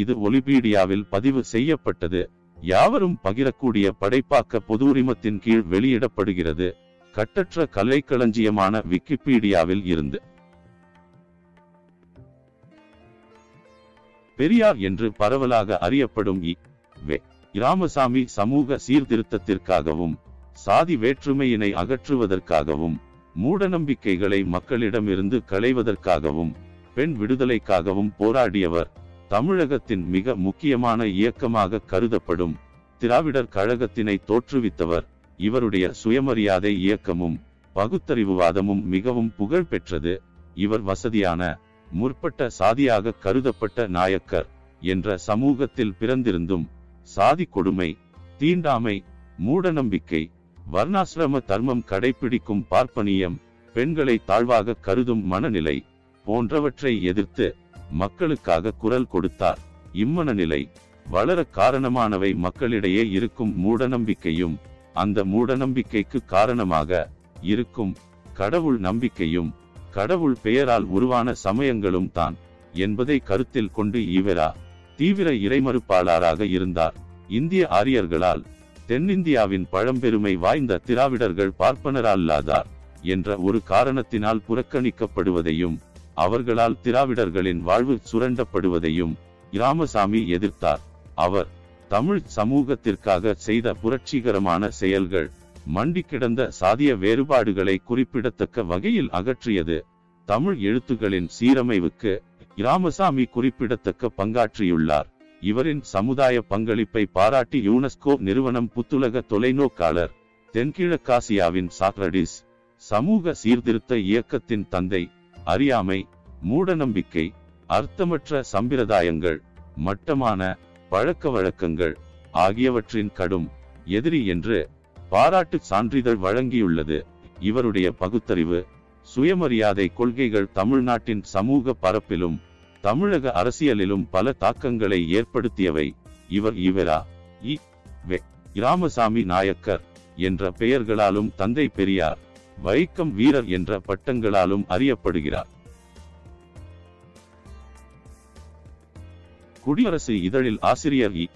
இது ஒலிபீடியாவில் பதிவு செய்யப்பட்டது. யாவரும் பகிரக்கூடிய படைப்பாக்க பொது உரிமத்தின் கீழ் வெளியிடப்படுகிறது. கட்டற்ற கலைக்களஞ்சியமான விக்கிபீடியாவில் இருந்து. பெரியார் என்று பரவலாக அறியப்படும் இ. வே. ராமசாமி சமூக சீர்திருத்தத்திற்காகவும் சாதி வேற்றுமையினை அகற்றுவதற்காகவும் மூடநம்பிக்கைகளை மக்களிடமிருந்து களைவதற்காகவும் பெண் விடுதலைக்காகவும் போராடியவர் தமிழகத்தின் மிக முக்கியமான இயக்கமாக கருதப்படும் திராவிடர் கழகத்தினை தோற்றுவித்தவர். இவருடைய சுயமரியாதை இயக்கமும் பகுத்தறிவுவாதமும் மிகவும் புகழ் பெற்றது. இவர் வசதியான முற்பட்ட சாதியாக கருதப்பட்ட நாயக்கர் என்ற சமூகத்தில் பிறந்திருந்தும் சாதி கொடுமை தீண்டாமை மூடநம்பிக்கை வர்ணாசிரம தர்மம் கடைபிடிக்கும் பார்ப்பனியம் பெண்களை தாழ்வாக கருதும் மனநிலை போன்றவற்றை எதிர்த்து மக்களுக்காக குரல் கொடுத்தார். இம்மன நிலை வளர காரணமானவை மக்களிடையே இருக்கும் மூடநம்பிக்கையும் அந்த மூடநம்பிக்கைக்கு காரணமாக இருக்கும் கடவுள் நம்பிக்கையும் கடவுள் பெயரால் உருவான சமயங்களும் தான் என்பதை கருத்தில் கொண்டு இவரா தீவிர இறைமறுப்பாளராக இருந்தார். இந்திய ஆரியர்களால் தென்னிந்தியாவின் பழம்பெருமை வாய்ந்த திராவிடர்கள் பார்ப்பனரல்லாதார் என்ற ஒரு காரணத்தினால் புறக்கணிக்கப்படுவதையும் அவர்களால் திராவிடர்களின் வாழ்வு சுரண்டப்படுவதையும் இராமசாமி எதிர்த்தார். அவர் தமிழ் சமூகத்திற்காக செய்த புரட்சிகரமான செயல்கள் மண்டி கிடந்த சாதிய வேறுபாடுகளை குறிப்பிடத்தக்க வகையில் அகற்றியது. தமிழ் எழுத்துகளின் சீரமைவுக்கு இராமசாமி குறிப்பிடத்தக்க பங்காற்றியுள்ளார். இவரின் சமுதாய பங்களிப்பை பாராட்டி யுனெஸ்கோ நிறுவனம் புத்துலக தொலைநோக்காளர் தென்கிழக்காசியாவின் சாக்ரடிஸ் சமூக சீர்திருத்த இயக்கத்தின் தந்தை அறியாமை மூடநம்பிக்கை அர்த்தமற்ற சம்பிரதாயங்கள் மட்டமான பழக்க வழக்கங்கள் ஆகியவற்றின் கடும் எதிரி என்று பாராட்டு சான்றிதழ் வழங்கியுள்ளது. இவருடைய பகுத்தறிவு சுயமரியாதை கொள்கைகள் தமிழ்நாட்டின் சமூக பரப்பிலும் தமிழக அரசியலிலும் பல தாக்கங்களை ஏற்படுத்தியவை. இவர் இவரா? இ. வெ. ராமசாமி நாயக்கர் என்ற பெயர்களாலும் தந்தை பெரியார். வைக்கம் வீரர் என்ற பட்டங்களாலும் அறியப்படுகிறார். குடியரசு இதழில் ஆசிரியர் இ.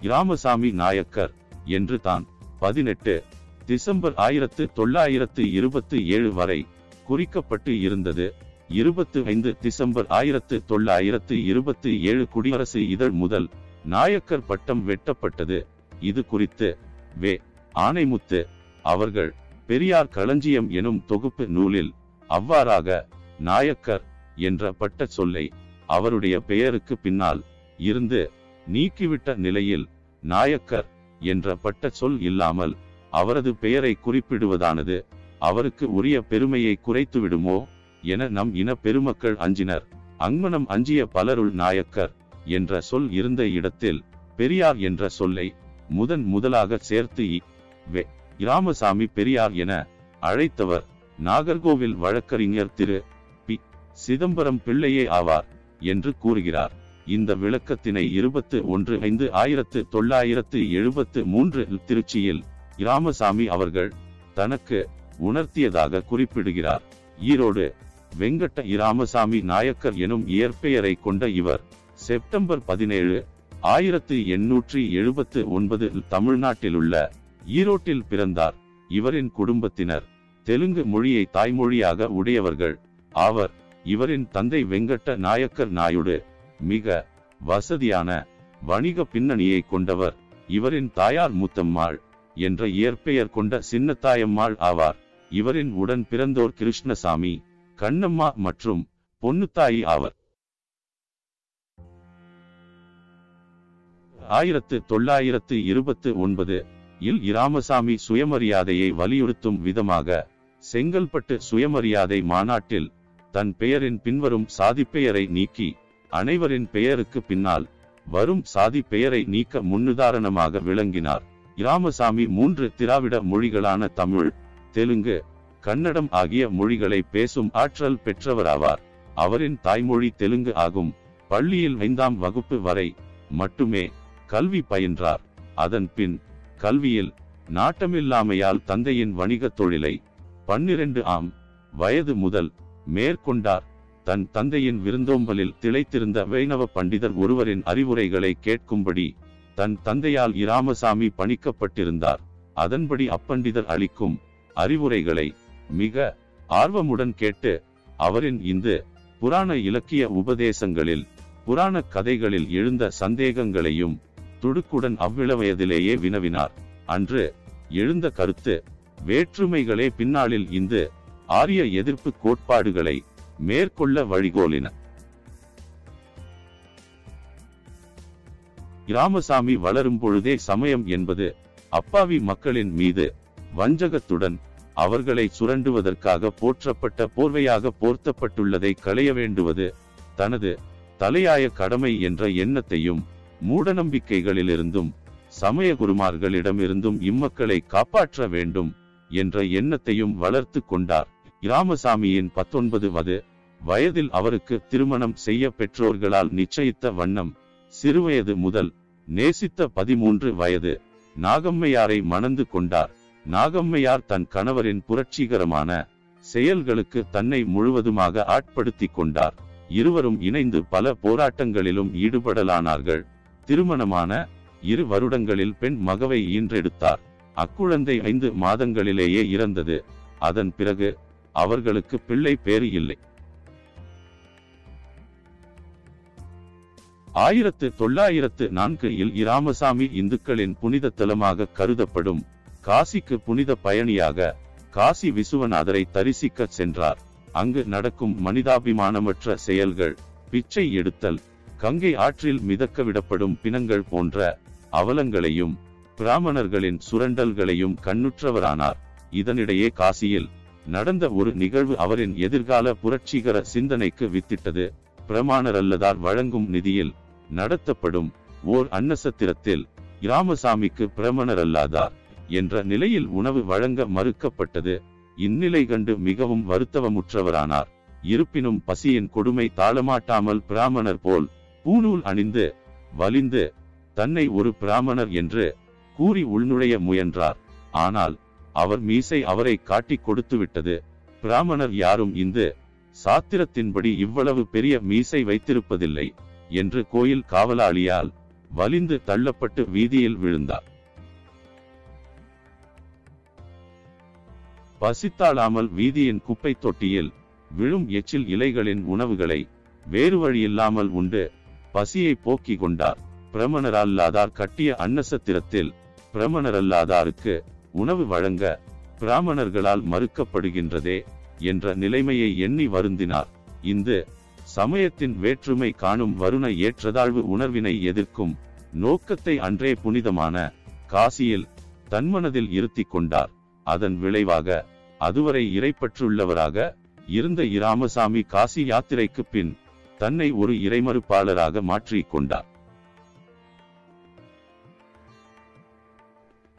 ராமசாமி நாயக்கர் என்று தான் பதினெட்டு டிசம்பர் ஆயிரத்து தொள்ளாயிரத்து இருபத்தி ஏழு வரை குறிக்கப்பட்டு இருந்தது. இருபத்து ஐந்து டிசம்பர் ஆயிரத்து தொள்ளாயிரத்து இருபத்தி ஏழு குடியரசு இதழ் முதல் நாயக்கர் பட்டம் வெட்டப்பட்டது. இது குறித்து வே. ஆணைமுத்து அவர்கள் பெரியார் களஞ்சியம் எனும் தொகுப்பு நூலில் அவ்வாறாக நாயக்கர் என்ற பட்ட சொல்லை அவருடைய பெயருக்கு பின்னால் இருந்து நீக்கிவிட்ட நிலையில் நாயக்கர் என்ற பட்ட சொல் இல்லாமல் அவரது பெயரை குறிப்பிடுவதானது அவருக்கு உரிய பெருமையை குறைத்து விடுமோ என நம் இன பெருமக்கள் அஞ்சினர். அங்மனம் அஞ்சிய பலருள் நாயக்கர் என்ற சொல் இருந்த இடத்தில் பெரியார் என்ற சொல்லை முதன் முதலாக சேர்த்து வே இராமசாமி பெரியார் என அழைத்தவர். நாகர்கோவில் வழக்கறிஞர் திரு. பி. சிதம்பரம் பிள்ளையே ஆவார் என்று கூறுகிறார். இந்த விளக்கத்தினை இருபத்து ஒன்று ஐந்து ஆயிரத்து தொள்ளாயிரத்து எழுபத்து மூன்று திருச்சியில் இராமசாமி அவர்கள் தனக்கு உணர்த்தியதாக குறிப்பிடுகிறார். ஈரோடு வெங்கட்ட இராமசாமி நாயக்கர் எனும் இயற்பெயரை கொண்ட இவர் செப்டம்பர் பதினேழு ஆயிரத்து எண்ணூற்றி எழுபத்து ஒன்பது தமிழ்நாட்டிலுள்ள ஈரோட்டில் பிறந்தார். இவரின் குடும்பத்தினர் தெலுங்கு மொழியை தாய்மொழியாக உடையவர்கள். ஆவர் இவரின் தந்தை வெங்கட்ட நாயக்கர் நாயுடு மிக வசதியான வணிக பின்னணியை கொண்டவர். இவரின் தாயார் முத்தம்மாள் என்ற இயற்பெயர் கொண்ட சின்னத்தாயம்மாள் ஆவார். இவரின் உடன் பிறந்தோர் கிருஷ்ணசாமி கண்ணம்மா மற்றும் பொன்னுத்தாயி ஆவர். ஆயிரத்து தொள்ளாயிரத்து இருபத்து ஒன்பது இல் இராமசாமி சுயமரியாதையை வலியுறுத்தும் விதமாக செங்கல்பட்டு சுயமரியாதை மாநாட்டில் தன் பெயரின் பின்வரும் சாதி பெயரை நீக்கி அனைவரின் பெயருக்கு பின்னால் வரும் சாதி பெயரை நீக்க முன்னுதாரணமாக விளங்கினார். இராமசாமி மூன்று திராவிட மொழிகளான தமிழ் தெலுங்கு கன்னடம் ஆகிய மொழிகளை பேசும் ஆற்றல் பெற்றவராவார். அவரின் தாய்மொழி தெலுங்கு ஆகும். பள்ளியில் ஐந்தாம் வகுப்பு வரை மட்டுமே கல்வி பயின்றார். அதன் பின் கல்வியில் நாட்டமில்லாமையால் தந்தையின் வணிகத் தொழிலை பன்னிரண்டு ஆம் வயது முதல் மேற்கொண்டார். தன் தந்தையின் விருந்தோம்பலில் திளைத்திருந்த வைணவ பண்டிதர் ஒருவரின் அறிவுரைகளை கேட்கும்படி தன் தந்தையால் இராமசாமி பணிக்கப்பட்டிருந்தார். அதன்படி அப்பண்டிதர் அளிக்கும் அறிவுரைகளை மிக ஆர்வமுடன் கேட்டு அவரின் இந்து புராண இலக்கிய உபதேசங்களில் புராண கதைகளில் எழுந்த சந்தேகங்களையும் துடுக்குடன் அவ்விளவயதிலேயே வினவினார். அன்று எழுந்த கருத்து வேற்றுமைகளே பின்னாளில் இந்து ஆரிய எதிர்ப்பு கோட்பாடுகளை மேற்கொள்ள வழிகோலின. ராமசாமி வளரும் பொழுதே சமயம் என்பது அப்பாவி மக்களின் மீது வஞ்சகத்துடன் அவர்களை சுரண்டுவதற்காக போற்றப்பட்ட போர்வையாக போர்த்தப்பட்டுள்ளதை களைய வேண்டுவது தனது தலையாய கடமை என்ற எண்ணத்தையும் மூடநம்பிக்கைகளிலிருந்தும் சமய குருமார்களிடமிருந்தும் இம்மக்களை காப்பாற்ற வேண்டும் என்ற எண்ணத்தையும் வளர்த்து கொண்டார். இராமசாமியின் பத்தொன்பது வது வயதில் அவருக்கு திருமணம் செய்ய பெற்றோர்களால் நிச்சயித்த வண்ணம் சிறுவயது முதல் நேசித்த பதிமூன்று வயது நாகம்மையாரை மணந்து கொண்டார். நாகம்மையார் தன் கணவரின் புரட்சிகரமான செயல்களுக்கு தன்னை முழுவதுமாக ஆட்படுத்தி கொண்டார். இருவரும் இணைந்து பல போராட்டங்களிலும் ஈடுபடலானார்கள். திருமணமான இரு வருடங்களில் பெண் மகவை ஈன்றெடுத்தார். அக்குழந்தை ஐந்து மாதங்களிலேயே இறந்தது. அதன் பிறகு அவர்களுக்கு பிள்ளை பேறு இல்லை. ஆயிரத்து தொள்ளாயிரத்து நான்கு இல் இராமசாமி இந்துக்களின் புனித தலமாக கருதப்படும் காசிக்கு புனித பயணியாக காசி விசுவநாதரை தரிசிக்க சென்றார். அங்கு நடக்கும் மனிதாபிமானமற்ற செயல்கள் பிச்சை எடுத்தல் கங்கை ஆற்றில் மிதக்க விடப்படும் பிணங்கள் போன்ற அவலங்களையும் பிராமணர்களின் சுரண்டல்களையும் கண்ணுற்றவரானார். இதனிடையே காசியில் நடந்த ஒரு நிகழ்வு அவரின் எதிர்கால புரட்சிகர சிந்தனைக்கு வித்திட்டது. பிரமாணர் அல்லதார் வழங்கும் நிதியில் நடத்தப்படும் ஓர் அன்னசத்திரத்தில் இராமசாமிக்கு பிரமணர் அல்லாதார் என்ற நிலையில் உணவு வழங்க மறுக்கப்பட்டது. இந்நிலை கண்டு மிகவும் வருத்தவமுற்றவரானார். இருப்பினும் பசியின் கொடுமை தாளமாட்டாமல் பிராமணர் போல் பூநூல் அணிந்து வலிந்து தன்னை ஒரு பிராமணர் என்று கூறி உள்நுழைய முயன்றார். ஆனால் அவர் மீசை அவரை காட்டி கொடுத்து விட்டது பிராமணர் யாரும் இந்து சாத்திரத்தின்படி இவ்வளவு பெரிய மீசை வைத்திருப்பதில்லை என்று கோயில் காவலாளியால் வலிந்து தள்ளப்பட்டு வீதியில் விழுந்தார். பசித்தாளாமல் வீதியின் குப்பை தொட்டியில் விழும் எச்சில் இலைகளின் உணவுகளை வேறு வழியில்லாமல் உண்டு பசியை போக்கிக் கொண்டார். பிரமணரல்லாதார் கட்டிய அன்னசத்திரத்தில் பிரமணரல்லாதாருக்கு உணவு வழங்க பிராமணர்களால் மறுக்கப்படுகின்றதே என்ற நிலைமையை எண்ணி வருந்தினார். இந்து சமயத்தின் வேற்றுமை காணும் வருண ஏற்றதாழ்வு உணர்வினை எதிர்க்கும் நோக்கத்தை அன்றே புனிதமான காசியில் தன்மனதில் இருத்தி கொண்டார். அதன் விளைவாக அதுவரை இறைப்பற்றுள்ளவராக இருந்த இராமசாமி காசி யாத்திரைக்கு பின் தன்னை ஒரு இறைமறுப்பாளராக மாற்றிக் கொண்டார்.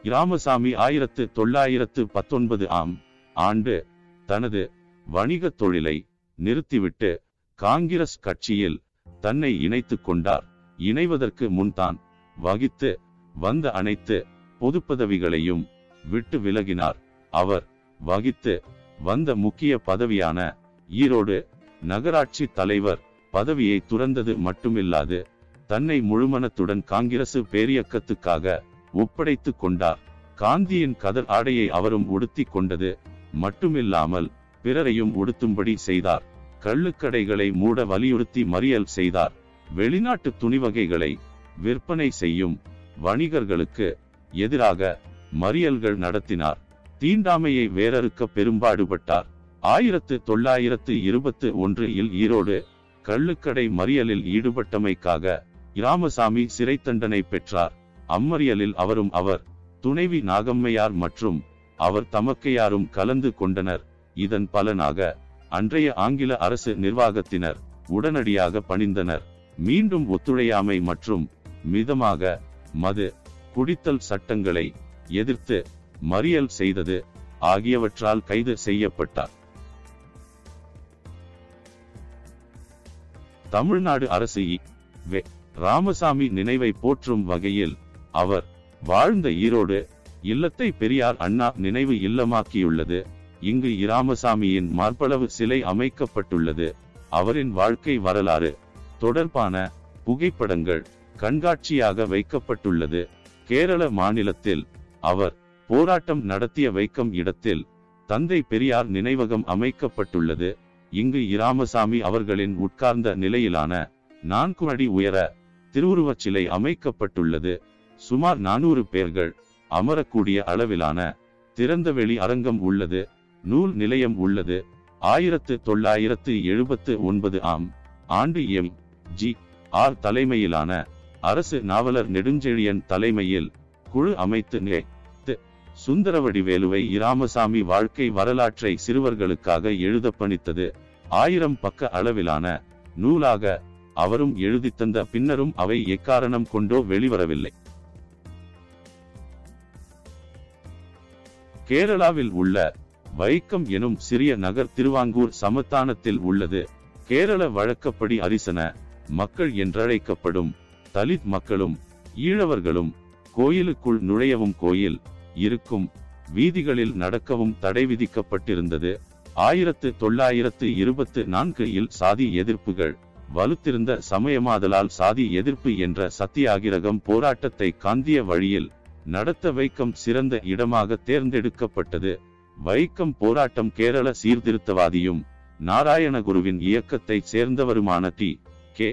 இராமசாமி ஆயிரத்து தொள்ளாயிரத்து பத்தொன்பது ஆம் ஆண்டு தனது வணிக தொழிலை நிறுத்திவிட்டு காங்கிரஸ் கட்சியில் தன்னை இணைத்துக் கொண்டார். இணைவதற்கு முன்தான் வகித்து வந்த அனைத்து பொது பதவிகளையும் விட்டு விலகினார். அவர் வகித்து வந்த முக்கிய பதவியான ஈரோடு நகராட்சி தலைவர் பதவியை துறந்தது மட்டுமில்லாது தன்னை முழுமனத்துடன் காங்கிரசு பேரியக்கத்துக்காக ஒப்படைத்து கொண்டார். காந்தியின் கதர் ஆடையை அவரும் உடுத்தி கொண்டது மட்டுமில்லாமல் பிறரையும் உடுத்தும்படி செய்தார். கள்ளுக்கடைகளை மூட வலியுறுத்தி மறியல் செய்தார். வெளிநாட்டு துணிவகைகளை விற்பனை செய்யும் வணிகர்களுக்கு எதிராக மறியல்கள் நடத்தினார். தீண்டாமையை வேறறுக்க பெரும்பாடுபட்டார். ஆயிரத்து தொள்ளாயிரத்து இருபத்து ஒன்று இல் ஈரோடு கள்ளுக்கடை மறியலில் ஈடுபட்டமைக்காக இராமசாமி சிறை தண்டனை பெற்றார். அம்மறியலில் அவரும் அவர் துணைவி நாகம்மையார் மற்றும் அவர் தமக்கையாரும் கலந்து கொண்டனர். இதன் பலனாக அன்றைய ஆங்கில அரசு நிர்வாகத்தினர் உடனடியாக பணிந்தனர். மீண்டும் ஒத்துழையாமை மற்றும் மிதமாக மது குடித்தல் சட்டங்களை எதிர்த்து மறியல் செய்தது ஆகியவற்றால் கைது செய்யப்பட்டார். தமிழ்நாடு அரசு இ. ராமசாமி நினைவை போற்றும் வகையில் அவர் வாழ்ந்த ஈரோடு இல்லத்தை பெரியார் அண்ணா நினைவு இல்லமாக்கியுள்ளது. இங்கு இராமசாமியின் மார்பளவு சிலை அமைக்கப்பட்டுள்ளது. அவரின் வாழ்க்கை வரலாறு தொடர்பான புகைப்படங்கள் கண்காட்சியாக வைக்கப்பட்டுள்ளது. கேரள மாநிலத்தில் அவர் போராட்டம் நடத்திய வைக்கம் இடத்தில் தந்தை பெரியார் நினைவகம் அமைக்கப்பட்டுள்ளது. இங்கு இராமசாமி அவர்களின் உட்கார்ந்த நிலையிலான நான்கு அடி உயர திருவுருவச் சிலை அமைக்கப்பட்டுள்ளது. சுமார் நானூறு பேர்கள் அமரக்கூடிய அளவிலான திறந்தவெளி அரங்கம் உள்ளது. நூல் நிலையம் உள்ளது. ஆயிரத்து தொள்ளாயிரத்து எழுபத்து ஒன்பது ஆம் ஆண்டு எம். ஜி. ஆர். தலைமையிலான அரசு நாவலர் நெடுஞ்செழியன் தலைமையில் குழு அமைத்து நே சுந்தரவடிவேலுவை இராமசாமி வாழ்க்கை வரலாற்றை சிறுவர்களுக்காக எழுத பணித்தது. ஆயிரம் பக்க அளவிலான நூலாக அவரும் எழுதித்தந்த பின்னரும் அவை எக்காரணம் கொண்டோ வெளிவரவில்லை. கேரளாவில் உள்ள வைக்கம் எனும் சிறிய நகர் திருவாங்கூர் சமத்தானத்தில் உள்ளது. கேரள வழக்கப்படி அரிசன மக்கள் என்றழைக்கப்படும் தலித் மக்களும் ஈழவர்களும் கோயிலுக்குள் நுழையவும் கோயில் இருக்கும். வீதிகளில் நடக்கவும் தடை விதிக்கப்பட்டிருந்தது. ஆயிரத்து தொள்ளாயிரத்து இருபத்து நான்கு இல் சாதி எதிர்ப்புகள் வலுத்திருந்த சமயமாதலால் சாதி எதிர்ப்பு என்ற சத்தியாகிரகம் போராட்டத்தை காந்திய வழியில் நடத்த வைக்கம் சிறந்த இடமாக தேர்ந்தெடுக்கப்பட்டது. வைக்கம் போராட்டம் கேரள சீர்திருத்தவாதியும் நாராயணகுருவின் இயக்கத்தை சேர்ந்தவருமான டி. கே.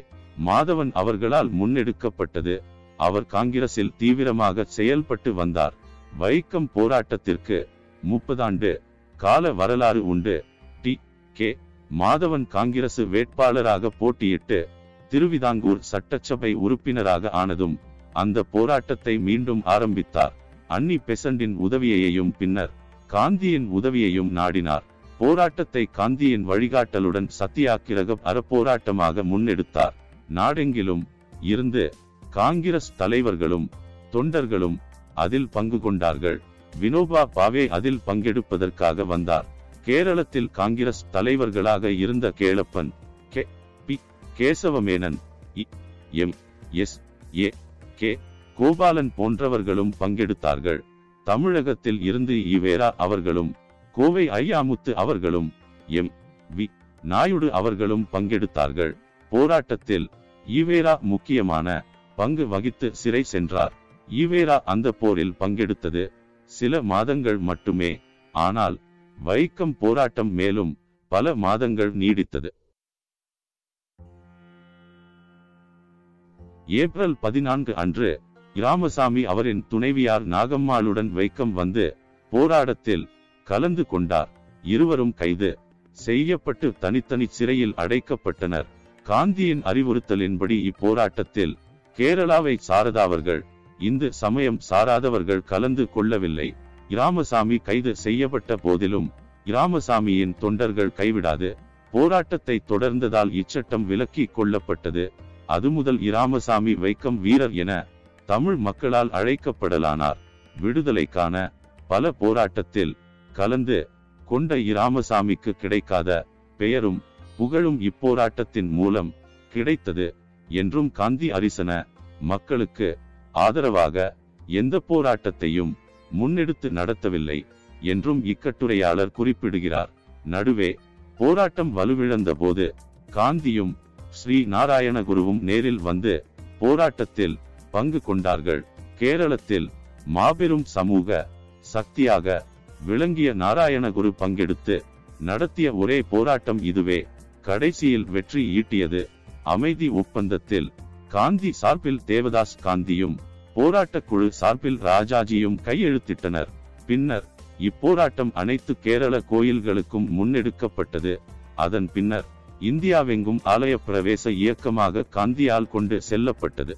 மாதவன் அவர்களால் முன்னெடுக்கப்பட்டது. அவர் காங்கிரசில் தீவிரமாக செயல்பட்டு வந்தார். வைக்கம் போராட்டத்திற்கு முப்பதாண்டு கால வரலாறு உண்டு. டி. கே. மாதவன் காங்கிரசு வேட்பாளராக போட்டியிட்டு திருவிதாங்கூர் சட்டசபை உறுப்பினராக ஆனதும் அந்த போராட்டத்தை மீண்டும் ஆரம்பித்தார். அன்னி பெசண்டின் உதவியையும் பின்னர் காந்தியின் உதவியையும் நாடினார். போராட்டத்தை காந்தியின் வழிகாட்டலுடன் சத்தியாக்கிரக அறப்போராட்டமாக முன்னெடுத்தார். நாடெங்கிலும் இருந்து காங்கிரஸ் தலைவர்களும் தொண்டர்களும் அதில் பங்கு கொண்டார்கள். வினோபா பாவே அதில் பங்கெடுப்பதற்காக வந்தார். கேரளத்தில் காங்கிரஸ் தலைவர்களாக இருந்த Kelappan K P Kesavamenon E M S A K Gopalan போன்றவர்களும் பங்கெடுத்தார்கள். தமிழகத்தில் இருந்து ஈவேரா அவர்களும் கோவை ஐயாமுத்து அவர்களும் எம் வி நாயுடு அவர்களும் பங்கெடுத்தார்கள். போராட்டத்தில் ஈவேரா முக்கியமான பங்கு வகித்து சிறை சென்றார். ஈவேரா அந்த போரில் பங்கெடுத்தது சில மாதங்கள் மட்டுமே. ஆனால் வைக்கம் போராட்டம் மேலும் பல மாதங்கள் நீடித்தது. ஏப்ரல் பதினான்கு அன்று ராமசாமி அவரின் துணைவியார் நாகம்மாளுடன் வைக்கம் வந்து போராட்டத்தில் கலந்து கொண்டார். இருவரும் கைது செய்யப்பட்டு தனித்தனி சிறையில் அடைக்கப்பட்டனர். காந்தியின் அறிவுறுத்தலின்படி இப்போராட்டத்தில் கேரளாவை சாரதாவர்கள் இந்து சமயம் சாராதவர்கள் கலந்து கொள்ளவில்லை. இராமசாமி கைது செய்யப்பட்ட போதிலும் இராமசாமியின் தொண்டர்கள் கைவிடாது. போராட்டத்தை தொடர்ந்ததால் இச்சட்டம் விலக்கி கொள்ளப்பட்டது. அது முதல் இராமசாமி வைக்கம் வீரர் என தமிழ் மக்களால் அழைக்கப்படலானார். விடுதலைக்கான பல போராட்டத்தில் கலந்து கொண்ட இராமசாமிக்கு கிடைக்காத பெயரும் புகழும் இப்போராட்டத்தின் மூலம் கிடைத்தது என்றும் காந்தி அரிசன மக்களுக்கு ஆதரவாக எந்த போராட்டத்தையும் முன்னெடுத்து நடத்தவில்லை என்றும் இக்கட்டுரையாளர் குறிப்பிடுகிறார். நடுவே போராட்டம் வலுவிழந்த போது காந்தியும் ஸ்ரீ நாராயணகுருவும் நேரில் வந்து போராட்டத்தில் பங்கு கொண்டார்கள். கேரளத்தில் மாபெரும் சமூக சக்தியாக விளங்கிய நாராயணகுரு பங்கெடுத்து நடத்திய ஒரே போராட்டம் இதுவே. கடைசியில் வெற்றி ஈட்டியது. அமைதி ஒப்பந்தத்தில் காந்தி சார்பில் தேவதாஸ் காந்தியும் போராட்ட குழு சார்பில் ராஜாஜியும் கையெழுத்திட்டனர். பின்னர் இப்போராட்டம் அனைத்து கேரள கோயில்களுக்கும் முன்னெடுக்கப்பட்டது. அதன் பின்னர் இந்தியாவெங்கும் ஆலய பிரவேச இயக்கமாக காந்தியால் கொண்டு செல்லப்பட்டது.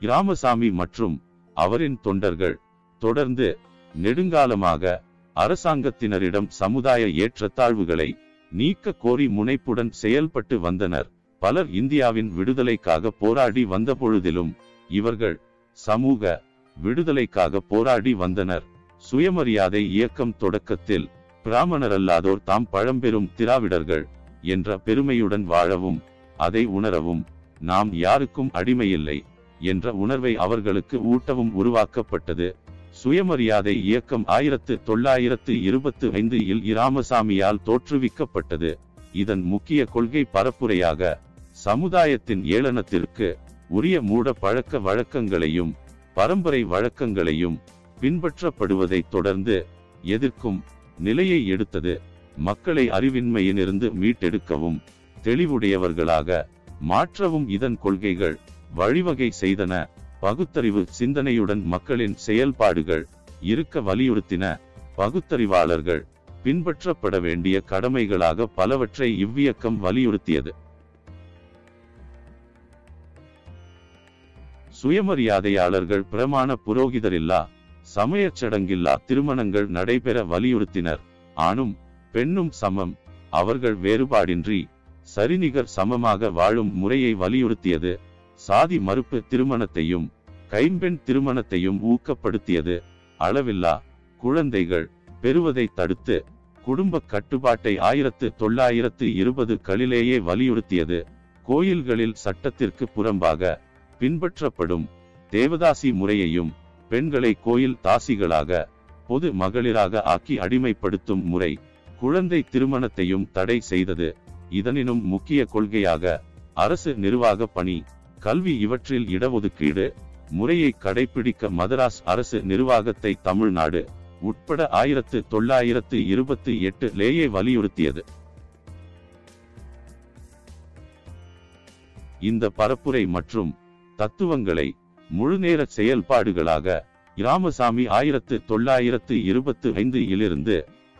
ராமசாமி மற்றும் அவரின் தொண்டர்கள் தொடர்ந்து நெடுங்காலமாக அரசாங்கத்தினரிடம் சமுதாய ஏற்றத்தாழ்வுகளை நீக்க கோரி முனைப்புடன் செயல்பட்டு வந்தனர். பலர் இந்தியாவின் விடுதலைக்காக போராடி வந்த பொழுதிலும் இவர்கள் சமூக விடுதலைக்காக போராடி வந்தனர். சுயமரியாதை இயக்கம் தொடக்கத்தில் பிராமணரல்லாதோர் தாம் பழம்பெரும் திராவிடர்கள் என்ற பெருமையுடன் வாழவும் அதை உணரவும் நாம் யாருக்கும் அடிமையில்லை என்ற உணர்வை அவர்களுக்கு ஊட்டவும் உருவாக்கப்பட்டது. சுயமரியாதை இயக்கம் ஆயிரத்து தொள்ளாயிரத்து இருபத்து ஐந்து இல் இராமசாமியால் தோற்றுவிக்கப்பட்டது. இதன் முக்கிய கொள்கை பரப்புரையாக சமுதாயத்தின் ஏளனத்திற்கு உரிய மூட பழக்க வழக்கங்களையும் பரம்பரை வழக்கங்களையும் பின்பற்றப்படுவதை தொடர்ந்து எதிர்க்கும் நிலையை எடுத்தது. மக்களை அறிவின்மையிலிருந்து மீட்டெடுக்கவும் தெளிவுடையவர்களாக மாற்றவும் இதன் கொள்கைகள் வழிவகை செய்தன. பகுத்தறிவு சிந்தனையுடன் மக்களின் செயல்பாடுகள் இருக்க வலியுறுத்தின பகுத்தறிவாளர்கள் பின்பற்றப்பட வேண்டிய கடமைகளாக பலவற்றை இவ்வியக்கம் வலியுறுத்தியது. சுயமரியாதையாளர்கள் பிரமாண புரோகிதரில்லா சமயச் சடங்கில்லா திருமணங்கள் நடைபெற வலியுறுத்தினர். ஆணும் பெண்ணும் சமம் அவர்கள் வேறுபாடின்றி சரிநிகர் சமமாக வாழும் முறையை வலியுறுத்தியது. சாதி மறுப்பு திருமணத்தையும் கைம்பெண் திருமணத்தையும் ஊக்கப்படுத்தியது. அளவில்லா குழந்தைகள் பெறுவதை தடுத்து குடும்ப கட்டுப்பாட்டை ஆயிரத்து தொள்ளாயிரத்து இருபது களிலேயே வலியுறுத்தியது. கோயில்களில் சட்டத்திற்கு புறம்பாக பின்பற்றப்படும் தேவதாசி முறையையும் பெண்களை கோயில் தாசிகளாக பொது மகளிராக ஆக்கி அடிமைப்படுத்தும் முறை குழந்தை திருமணத்தையும் தடை செய்தது. இதனினும் முக்கிய கொள்கையாக அரசு நிர்வாக பணி கல்வி இவற்றில் இடஒதுக்கீடு முறையை கடைபிடிக்க மதராஸ் அரசு நிர்வாகத்தை தமிழ்நாடு உட்பட ஆயிரத்து தொள்ளாயிரத்து இருபத்தி எட்டு லேயே வலியுறுத்தியது. இந்த பரப்புரை மற்றும் தத்துவங்களை முழுநேர செயல்பாடுகளாக இராமசாமி ஆயிரத்து தொள்ளாயிரத்து இருபத்து ஐந்து இலிருந்து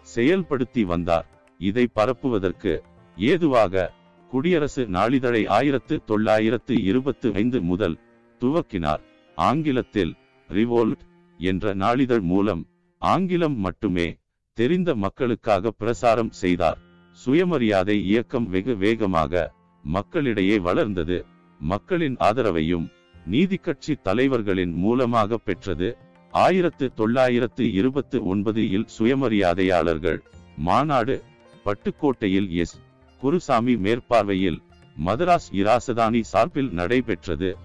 செயல்படுத்தி வந்தார். இதை பரப்புவதற்கு ஏதுவாக குடியரசு நாளிதழை ஆயிரத்து தொள்ளாயிரத்து இருபத்து ஐந்து முதல் துவக்கினார். ஆங்கிலத்தில் ரிவோல்ட் என்ற நாளிதழ் மூலம் ஆங்கிலம் மட்டுமே தெரிந்த மக்களுக்காக பிரசாரம் செய்தார். சுயமரியாதை இயக்கம் வெகு வேகமாக மக்களிடையே வளர்ந்தது. மக்களின் ஆதரவையும் நீதி கட்சி தலைவர்களின் மூலமாக பெற்றது. ஆயிரத்து தொள்ளாயிரத்து இருபத்து ஒன்பது இல் சுயமரியாதையாளர்கள் மாநாடு பட்டுக்கோட்டையில் எஸ். குருசாமி மேற்பார்வையில் மதராஸ் இராசதானி சார்பில் நடைபெற்றது.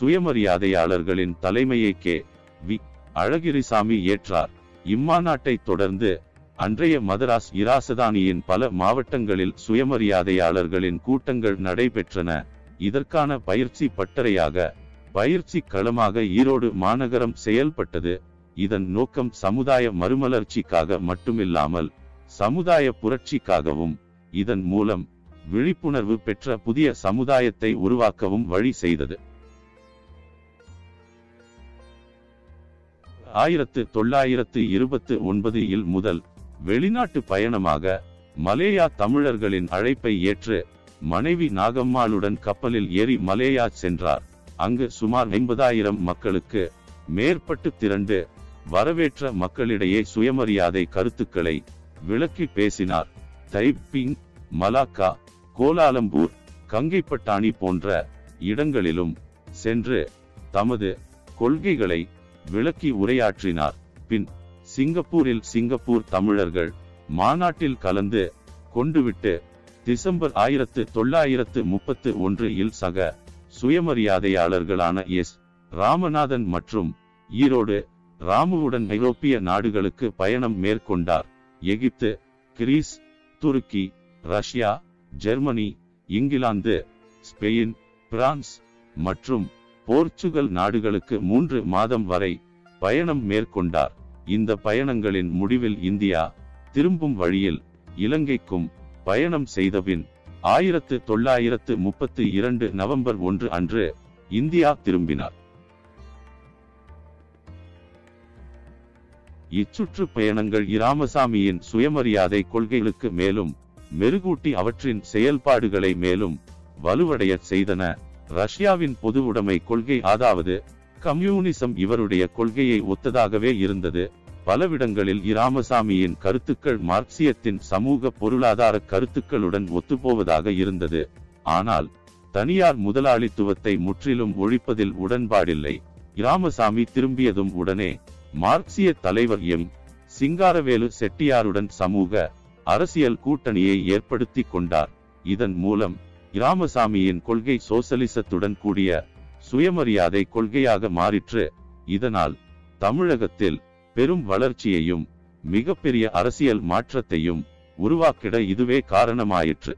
சுயமரியாதையாளர்களின் தலைமையை கே. வி. அழகிரிசாமி ஏற்றார். இம்மாநாட்டை தொடர்ந்து அன்றைய மதராஸ் இராசதானியின் பல மாவட்டங்களில் சுயமரியாதையாளர்களின் கூட்டங்கள் நடைபெற்றன. இதற்கான பயிற்சி பட்டறையாக பயிற்சி களமாக ஈரோடு மாநகரம் செயல்பட்டது. இதன் நோக்கம் சமுதாய மறுமலர்ச்சிக்காக மட்டுமில்லாமல் சமுதாய புரட்சிக்காகவும் இதன் மூலம் விழிப்புணர்வு பெற்ற புதிய சமுதாயத்தை உருவாக்கவும் வழி செய்தது. ஆயிரத்து தொள்ளாயிரத்து இருபத்து ஒன்பது இல் முதல் வெளிநாட்டு பயணமாக மலேயா தமிழர்களின் அழைப்பை ஏற்று மனைவி நாகம்மாளுடன் கப்பலில் ஏறி மலேயா சென்றார். அங்கு சுமார் ஐம்பதாயிரம் மக்களுக்கு மேற்பட்டு திரண்டு வரவேற்ற மக்களிடையே சுயமரியாதை கருத்துக்களை விளக்கி பேசினார். தைப்பிங் மலாக்கா கோலாலம்பூர் கங்கைப்பட்டாணி போன்ற இடங்களிலும் சென்று தமது கொள்கைகளை விளக்கி உரையாற்றினார். பின் சிங்கப்பூரில் சிங்கப்பூர் தமிழர்கள் மாநாட்டில் கலந்து கொண்டுவிட்டு டிசம்பர் ஆயிரத்து தொள்ளாயிரத்து முப்பத்து ஒன்று இல் சக சுயமரியாதையாளர்களான எஸ். ராமநாதன் மற்றும் ஈரோடு ராமுவுடன் ஐரோப்பிய நாடுகளுக்கு பயணம் மேற்கொண்டார். Egypt Greece Turkey Russia Germany England Spain France மற்றும் போர்ச்சுகல் நாடுகளுக்கு மூன்று மாதம் வரை பயணம் மேற்கொண்டார். இந்த பயணங்களின் முடிவில் இந்தியா திரும்பும் வழியில் இலங்கைக்கும் பயணம் செய்தபின் ஆயிரத்து தொள்ளாயிரத்து முப்பத்து இரண்டு நவம்பர் ஒன்று அன்று இந்தியா திரும்பினார். இச்சுற்று பயணங்கள் இராமசாமியின் சுயமரியாதை கொள்கைகளுக்கு மேலும் மெருகூட்டி அவற்றின் செயல்பாடுகளை மேலும் வலுவடைய செய்தன. ரஷ்யாவின் பொது உடைமை கொள்கை அதாவது கம்யூனிசம் இவருடைய கொள்கையை ஒத்ததாகவே இருந்தது. பலவிடங்களில் இராமசாமியின் கருத்துக்கள் மார்க்சியத்தின் சமூக பொருளாதார கருத்துக்களுடன் ஒத்துப்போவதாக இருந்தது. ஆனால் தனியார் முதலாளித்துவத்தை முற்றிலும் ஒழிப்பதில் உடன்பாடில்லை. இராமசாமி திரும்பியதும் உடனே மார்க்சிய தலைவர் எம். சிங்காரவேலு செட்டியாருடன் சமூக அரசியல் கூட்டணியை ஏற்படுத்தி கொண்டார். இதன் மூலம் இராமசாமியின் கொள்கை சோசலிசத்துடன் கூடிய சுயமரியாதை கொள்கையாக மாறிற்று. இதனால் தமிழகத்தில் பெரும் வளர்ச்சியையும் மிகப்பெரிய அரசியல் மாற்றத்தையும் உருவாக்கிட இதுவே காரணமாயிற்று.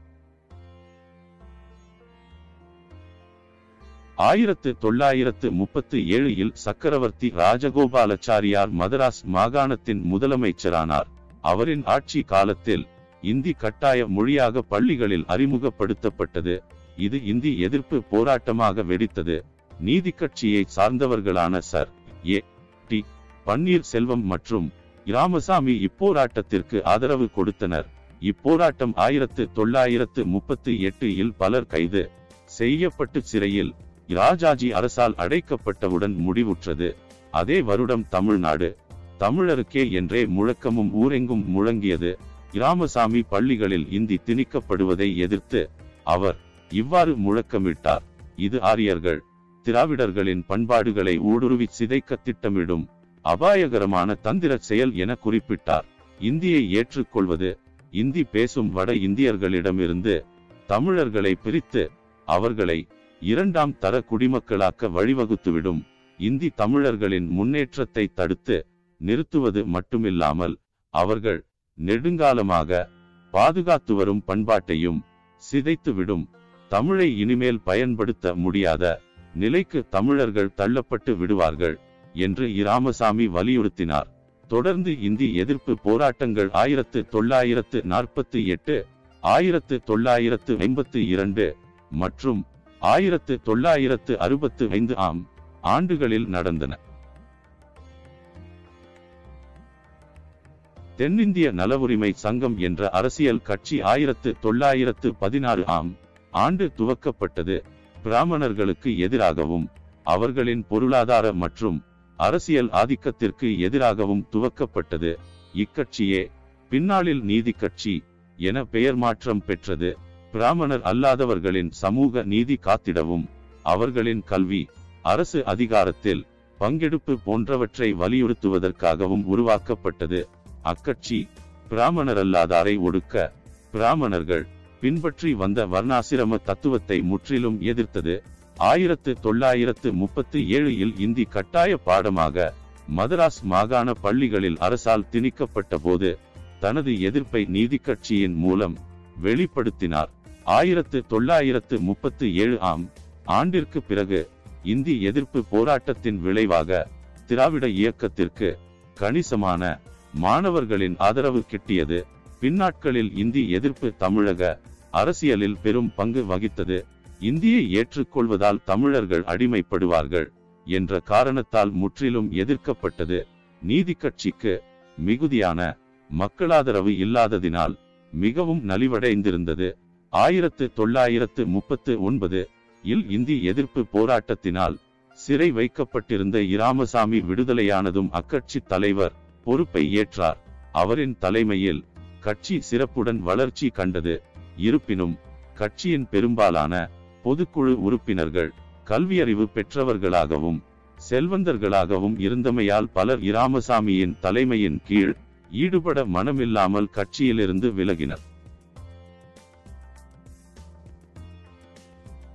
ஆயிரத்து தொள்ளாயிரத்து முப்பத்து ஏழில் சக்கரவர்த்தி ராஜகோபாலாச்சாரியார் மதராஸ் மாகாணத்தின் முதலமைச்சரானார். அவரின் ஆட்சி காலத்தில் இந்தி கட்டாய மொழியாக பள்ளிகளில் அறிமுகப்படுத்தப்பட்டது. இது இந்தி எதிர்ப்பு போராட்டமாக வெடித்தது. நீதி கட்சியை சார்ந்தவர்களான sir. A. D. Panneer Selvam மற்றும் ராமசாமி இப்போராட்டத்திற்கு ஆதரவு கொடுத்தனர். இப்போராட்டம் ஆயிரத்து தொள்ளாயிரத்து முப்பத்தி எட்டு இல் பலர் கைது செய்யப்பட்டு சிறையில் ராஜாஜி அரசால் அடைக்கப்பட்டவுடன் முடிவுற்றது. அதே வருடம் தமிழ்நாடு தமிழருக்கே என்றே முழக்கமும் ஊரெங்கும் முழங்கியது. இராமசாமி பள்ளிகளில் இந்தி திணிக்கப்படுவதை எதிர்த்து அவர் இவ்வாறு முழக்கமிட்டார். இது ஆரியர்கள் திராவிடர்களின் பண்பாடுகளை ஊடுருவி சிதைக்க திட்டமிடும் அபாயகரமான தந்திர செயல் என குறிப்பிட்டார். இந்தியை ஏற்றுக்கொள்வது இந்தி பேசும் வட இந்தியர்களிடமிருந்து தமிழர்களை பிரித்து அவர்களை இரண்டாம் தர குடிமக்களாக்க வழிவகுத்துவிடும். இந்தி தமிழர்களின் முன்னேற்றத்தை தடுத்து நிறுத்துவது மட்டுமில்லாமல் அவர்கள் நெடுங்காலமாக பாதுகாத்து வரும் பண்பாட்டையும் சிதைத்துவிடும். தமிழை இனிமேல் பயன்படுத்த முடியாத நிலைக்கு தமிழர்கள் தள்ளப்பட்டு விடுவார்கள் என்று இராமசாமி வலியுறுத்தினார். தொடர்ந்து இந்தி எதிர்ப்பு போராட்டங்கள் ஆயிரத்து தொள்ளாயிரத்து நாற்பத்தி எட்டு ஆயிரத்து தொள்ளாயிரத்து ஐம்பத்து இரண்டு மற்றும் ஆயிரத்து தொள்ளாயிரத்து அறுபத்து ஐந்து ஆம் ஆண்டுகளில் நடந்தன. தென்னிந்திய நலவுரிமை சங்கம் என்ற அரசியல் கட்சி ஆயிரத்து தொள்ளாயிரத்து பதினாறு ஆம் ஆண்டு துவக்கப்பட்டது. பிராமணர்களுக்கு எதிராகவும் அவர்களின் பொருளாதார மற்றும் அரசியல் ஆதிக்கத்திற்கு எதிராகவும் துவக்கப்பட்டது. இக்கட்சியே பின்னாளில் நீதி கட்சி என பெயர் மாற்றம் பெற்றது. பிராமணர் அல்லாதவர்களின் சமூக நீதி காத்திடவும் அவர்களின் கல்வி அரசு அதிகாரத்தில் பங்கெடுப்பு போன்றவற்றை வலியுறுத்துவதற்காகவும் உருவாக்கப்பட்டது. அக்கட்சி பிராமணரல்லாதாரை ஒடுக்க பிராமணர்கள் பின்பற்றி வந்த வர்ணாசிரம தத்துவத்தை முற்றிலும் எதிர்த்தது. ஆயிரத்து தொள்ளாயிரத்து முப்பத்தி ஏழில் இந்தி கட்டாய பாடமாக மதராஸ் மாகாண பள்ளிகளில் அரசால் திணிக்கப்பட்ட போது தனது எதிர்ப்பை நீதி கட்சியின் மூலம் வெளிப்படுத்தினார். ஆயிரத்து தொள்ளாயிரத்து முப்பத்தி ஏழு ஆம் ஆண்டிற்கு பிறகு இந்தி எதிர்ப்பு போராட்டத்தின் விளைவாக திராவிட இயக்கத்திற்கு கணிசமான மாணவர்களின் ஆதரவு கிட்டியது. பின்னாட்களில் இந்தி எதிர்ப்பு தமிழக அரசியலில் பெரும் பங்கு வகித்தது. இந்தியை ஏற்றுக்கொள்வதால் தமிழர்கள் அடிமைப்படுவார்கள் என்ற காரணத்தால் முற்றிலும் எதிர்க்கப்பட்டது. நீதி கட்சிக்கு மிகுதியான மக்களாதரவு இல்லாததினால் மிகவும் நலிவடைந்திருந்தது. ஆயிரத்து தொள்ளாயிரத்து முப்பத்து ஒன்பது இல் இந்தி எதிர்ப்பு போராட்டத்தினால் சிறை வைக்கப்பட்டிருந்த இராமசாமி விடுதலையானதும் அக்கட்சி தலைவர் பொறுப்பை ஏற்றார். அவரின் தலைமையில் கட்சி சிறப்புடன் வளர்ச்சி கண்டது. இருப்பினும் கட்சியின் பெரும்பாலான பொதுக்குழு உறுப்பினர்கள் கல்வியறிவு பெற்றவர்களாகவும் செல்வந்தர்களாகவும் இருந்தமையால் பலர் இராமசாமியின் தலைமையின் கீழ் ஈடுபட மனமில்லாமல் கட்சியிலிருந்து விலகினர்.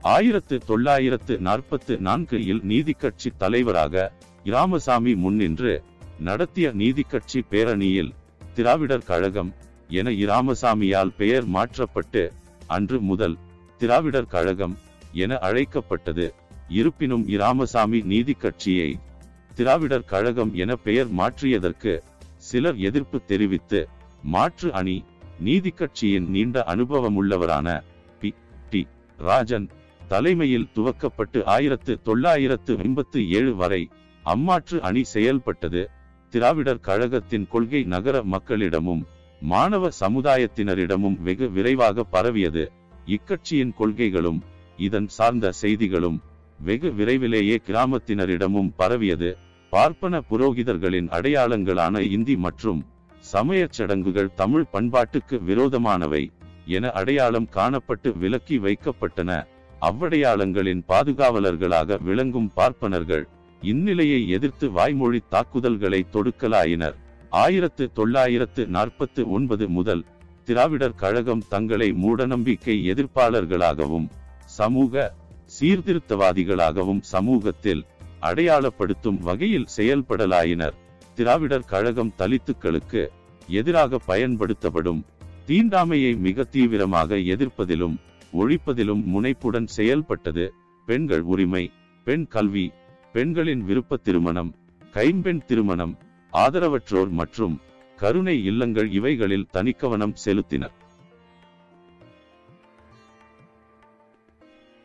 ஆயிரத்து தொள்ளாயிரத்து நாற்பத்து நான்கு இல் நீதி கட்சி தலைவராக இராமசாமி முன்னின்று நடத்திய நீதி கட்சி பேரணியில் திராவிடர் கழகம் என இராமசாமியால் பெயர் மாற்றப்பட்டு அன்று முதல் திராவிடர் கழகம் என அழைக்கப்பட்டது. இருப்பினும் இராமசாமி நீதிக்கட்சியை திராவிடர் கழகம் என பெயர் மாற்றியதற்கு சிலர் எதிர்ப்பு தெரிவித்து மாற்று அணி நீதி கட்சியின் நீண்ட அனுபவமுள்ளவரான பி. டி. ராஜன் தலைமையில் துவக்கப்பட்டு ஆயிரத்து தொள்ளாயிரத்து ஐம்பத்து ஏழு வரை அம்மாற்று அணி செயல்பட்டது. திராவிடர் கழகத்தின் கொள்கை நகர மக்களிடமும் மாணவ சமுதாயத்தினரிடமும் வெகு விரைவாக பரவியது. இக்கட்சியின் கொள்கைகளும் இதன் சார்ந்த செய்திகளும் வெகு விரைவிலேயே கிராமத்தினரிடமும் பரவியது. பார்ப்பன புரோகிதர்களின் அடையாளங்களான இந்தி மற்றும் சமயச் சடங்குகள் தமிழ் பண்பாட்டுக்கு விரோதமானவை என அடையாளம் காணப்பட்டு விலக்கி வைக்கப்பட்டன. அவ்வடையாளங்களின் பாதுகாவலர்களாக விளங்கும் பார்ப்பனர்கள் இந்நிலையை எதிர்த்து வாய்மொழி தாக்குதல்களை தொடுக்கலாயினர். ஆயிரத்து தொள்ளாயிரத்து நாற்பத்து ஒன்பது முதல் திராவிடர் கழகம் தங்களை மூடநம்பிக்கை எதிர்ப்பாளர்களாகவும் சமூக சீர்திருத்தவாதிகளாகவும் சமூகத்தில் அடையாளப்படுத்தும் வகையில் செயல்படலாயினர். திராவிடர் கழகம் தலித்துக்களுக்கு எதிராக பயன்படுத்தப்படும் தீண்டாமையை மிக தீவிரமாக எதிர்ப்பதிலும் ஒழிப்பதிலும் முனைப்புடன் செயல்பட்டது. பெண்கள் உரிமை பெண் கல்வி பெண்களின் விருப்ப திருமணம் கைம்பெண் திருமணம் ஆதரவற்றோர் மற்றும் கருணை இல்லங்கள் இவைகளில் தனிக்கவனம் செலுத்தினர்.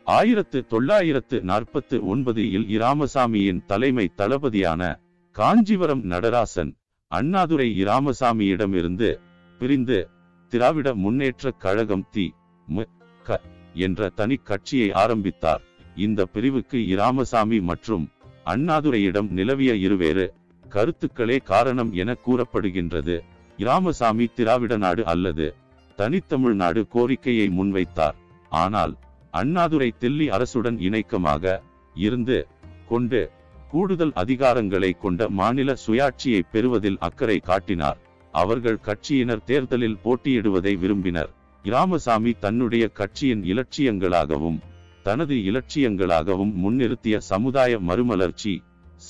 ஆயிரத்து தொள்ளாயிரத்து நாற்பத்து ஒன்பது இல் இராமசாமியின் தலைமை தளபதியான காஞ்சிவரம் நடராசன் அண்ணாதுரை இராமசாமியிடமிருந்து பிரிந்து திராவிட முன்னேற்றக் கழகம் தி. மு. க. என்ற தனி கட்சியை ஆரம்பித்தார். இந்த பிரிவுக்கு இராமசாமி மற்றும் அண்ணாதுரையிடம் நிலவிய இருவேறு கருத்துக்களே காரணம் என கூறப்படுகின்றது. இராமசாமி திராவிட நாடு அல்லது தனித்தமிழ்நாடு கோரிக்கையை முன்வைத்தார். ஆனால் அண்ணாதுரை தில்லி அரசுடன் இணக்கமாக இருந்து கொண்டு கூடுதல் அதிகாரங்களை கொண்ட மாநில சுயாட்சியை பெறுவதில் அக்கறை காட்டினார். அவர்கள் கட்சியினர் தேர்தலில் போட்டியிடுவதை விரும்பினர். இராமசாமி தன்னுடைய கட்சியின் இலட்சியங்களாகவும் தனது இலட்சியங்களாகவும் முன்னிறுத்திய சமுதாய மறுமலர்ச்சி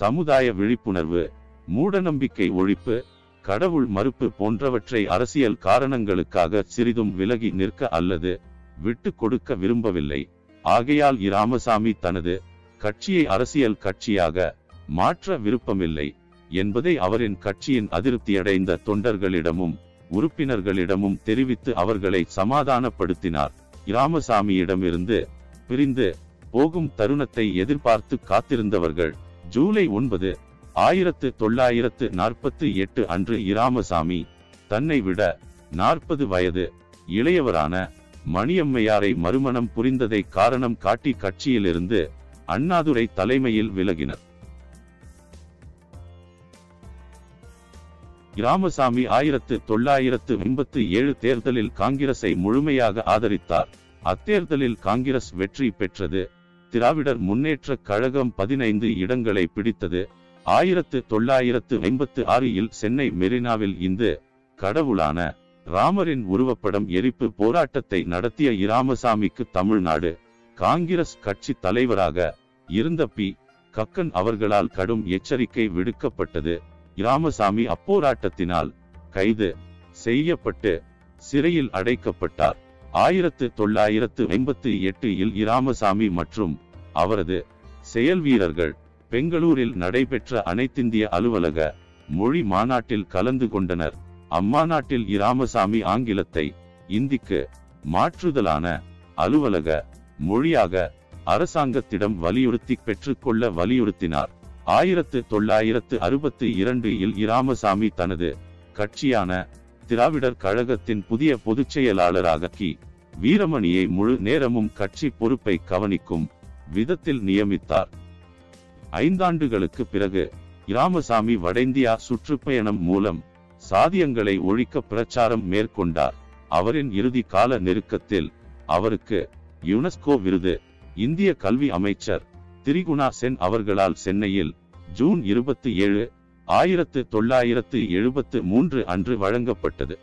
சமுதாய விழிப்புணர்வு மூடநம்பிக்கை ஒழிப்பு கடவுள் மறுப்பு போன்றவற்றை அரசியல் காரணங்களுக்காக சிறிதும் விலகி நிற்க அல்லது விட்டு கொடுக்க விரும்பவில்லை. ஆகையால் இராமசாமி தனது கட்சியை அரசியல் கட்சியாக மாற்ற விருப்பமில்லை என்பதை அவரின் கட்சியின் அதிருப்தியடைந்த தொண்டர்களிடமும் உறுப்பினர்களிடமும் தெரிவித்து அவர்களை சமாதானப்படுத்தினார். இராமசாமியிடமிருந்து பிரிந்து போகும் தருணத்தை எதிர்பார்த்து காத்திருந்தவர்கள். ஜூலை ஒன்பது ஆயிரத்து தொள்ளாயிரத்து நாற்பத்தி எட்டு அன்று இராமசாமி தன்னை விட நாற்பது வயது இளையவரான மணியம்மையாரை மறுமணம் புரிந்ததை காரணம் காட்டி கட்சியிலிருந்து அண்ணாதுரை தலைமையில் விலகினர். இராமசாமி ஆயிரத்து தொள்ளாயிரத்து எண்பத்து ஏழு தேர்தலில் காங்கிரஸை முழுமையாக ஆதரித்தார். அத்தேர்தலில் காங்கிரஸ் வெற்றி பெற்றது. திராவிடர் முன்னேற்ற கழகம் பதினைந்து இடங்களை பிடித்தது. ஆயிரத்து தொள்ளாயிரத்து ஐம்பத்து ஆறில் சென்னை மெரினாவில் இந்து கடவுளான ராமரின் உருவப்படம் எரிப்பு போராட்டத்தை நடத்திய இராமசாமிக்கு தமிழ்நாடு. காங்கிரஸ் கட்சி தலைவராக இருந்த பி. கக்கன் அவர்களால் கடும் எச்சரிக்கை விடுக்கப்பட்டது. இராமசாமி அப்போராட்டத்தினால் கைது செய்யப்பட்டு சிறையில் அடைக்கப்பட்டார். ஆயிரத்து தொள்ளாயிரத்து ஐம்பத்தி எட்டு இல் இராமசாமி மற்றும் அவரது செயல் வீரர்கள் பெங்களூரில் நடைபெற்ற அனைத்திந்திய அலுவலக மொழி மாநாட்டில் கலந்து கொண்டனர். அம்மாநாட்டில் இராமசாமி ஆங்கிலத்தை இந்திக்கு மாற்றுதலான அலுவலக மொழியாக அரசாங்கத்திடம் வலியுறுத்தி பெற்றுக்கொள்ள வலியுறுத்தினார். ஆயிரத்து தொள்ளாயிரத்து அறுபத்தி இரண்டு இல் இராமசாமி தனது கட்சியான திராவிடர் கழகத்தின் புதிய பொதுச் செயலாளராக கி. வீரமணியை முழு நேரமும் கட்சி பொறுப்பை கவனிக்கும் விதத்தில் நியமித்தார். ஐந்தாண்டுகளுக்கு பிறகு இராமசாமி வடஇந்தியா சுற்றுப்பயணம் மூலம் சாதியங்களை ஒழிக்க பிரச்சாரம் மேற்கொண்டார். அவரின் இறுதி கால நெருக்கத்தில் அவருக்கு யுனெஸ்கோ விருது இந்திய கல்வி அமைச்சர் திரிகுணா சென் அவர்களால் சென்னையில் ஜூன் இருபத்தி ஏழு ஆயிரத்து தொள்ளாயிரத்து எழுபத்து மூன்று அன்று வழங்கப்பட்டது.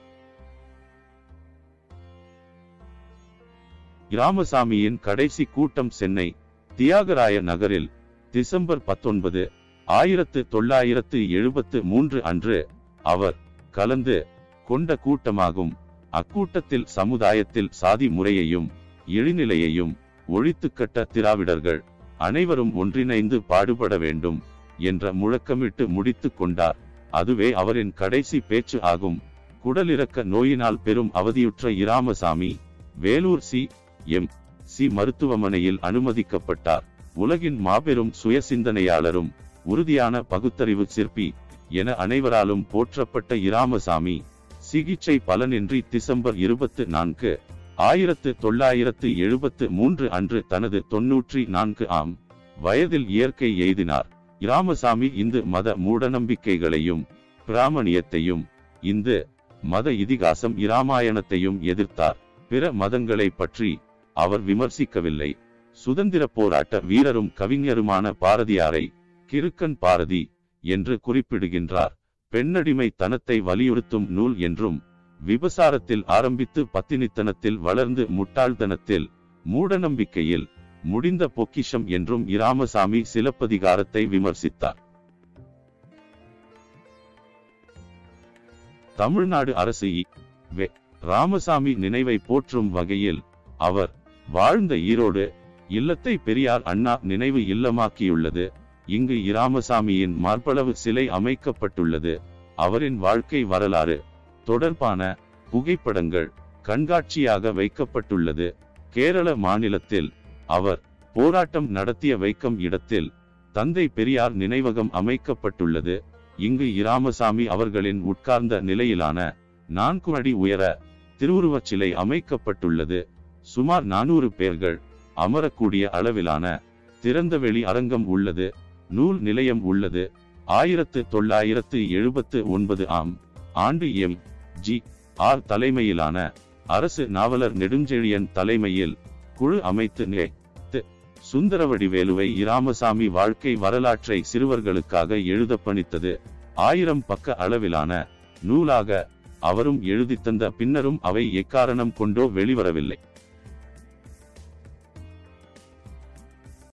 ராமசாமியின் கடைசி கூட்டம் சென்னை தியாகராய நகரில் டிசம்பர் பத்தொன்பது ஆயிரத்து தொள்ளாயிரத்து எழுபத்து மூன்று அன்று அவர் கலந்து கொண்ட கூட்டமாகும். அக்கூட்டத்தில் சமுதாயத்தில் சாதி முறையையும் இழிநிலையையும் ஒழித்துக்கட்ட திராவிடர்கள் அனைவரும் ஒன்றிணைந்து பாடுபட வேண்டும். என்ற முழக்கமிட்டு முடித்து கொண்டார். அதுவே அவரின் கடைசி பேச்சு ஆகும். குடலிறக்க நோயினால் பெரும் அவதியுற்ற Ramasamy Vellore C. M. C. மருத்துவமனையில் அனுமதிக்கப்பட்டார். உலகின் மாபெரும் சுயசிந்தனையாளரும் உறுதியான பகுத்தறிவு சிற்பி என அனைவராலும் போற்றப்பட்ட இராமசாமி சிகிச்சை பலனின்றி டிசம்பர் இருபத்து நான்கு ஆயிரத்து தொள்ளாயிரத்து எழுபத்து மூன்று அன்று தனது தொன்னூற்றி நான்கு ஆம் வயதில் இயற்கை எய்தினார். இராமசாமி இந்து மத மூடநம்பிக்கைகளையும் பிராமணியத்தையும் இந்து மத இதிகாசம் இராமாயணத்தையும் எதிர்த்தார். பிற மதங்களை பற்றி அவர் விமர்சிக்கவில்லை. சுதந்திர போராட்ட வீரரும் கவிஞருமான பாரதியாரை கிருக்கன் பாரதி என்று குறிப்பிடுகின்றார். பெண்ணடிமை தனத்தை வலியுறுத்தும் நூல் என்றும் விபசாரத்தில் ஆரம்பித்து பத்தினித்தனத்தில் வளர்ந்து முட்டாள்தனத்தில் மூடநம்பிக்கையில் முடிந்த பொக்கிஷம் என்றும் இராமசாமி சிலப்பதிகாரத்தை விமர்சித்தார். தமிழ்நாடு அரசு ராமசாமி நினைவை போற்றும் வகையில் அவர் வாழ்ந்த ஈரோடு இல்லத்தை பெரியார் அண்ணா நினைவு இல்லமாக்கியுள்ளது. இங்கு இராமசாமியின் மார்பளவு சிலை அமைக்கப்பட்டுள்ளது. அவரின் வாழ்க்கை வரலாறு தொடர்பான புகைப்படங்கள் கண்காட்சியாக வைக்கப்பட்டுள்ளது. கேரள மாநிலத்தில் அவர் போராட்டம் நடத்திய வைக்கம் இடத்தில் தந்தை பெரியார் நினைவகம் அமைக்கப்பட்டுள்ளது. இங்கு இராமசாமி அவர்களின் உட்கார்ந்த நிலையிலான நான்கு அடி உயர திருவுருவச் சிலை அமைக்கப்பட்டுள்ளது. சுமார் நானூறு பேர்கள் அமரக்கூடிய அளவிலான திறந்தவெளி அரங்கம் உள்ளது. நூல் நிலையம் உள்ளது. ஆயிரத்து தொள்ளாயிரத்து எழுபத்து ஒன்பது ஆம் ஆண்டு எம். ஜி. ஆர். தலைமையிலான அரசு நாவலர் நெடுஞ்செழியன் தலைமையில் குழு அமைத்து நே சுந்தரவடிவேலுவை இராமசாமி வாழ்க்கை வரலாற்றை சிறுவர்களுக்காக எழுத பணித்தது. ஆயிரம் பக்க அளவிலான நூலாக அவரும் எழுதித்தந்த பின்னரும் அவை எக்காரணம் கொண்டோ வெளிவரவில்லை.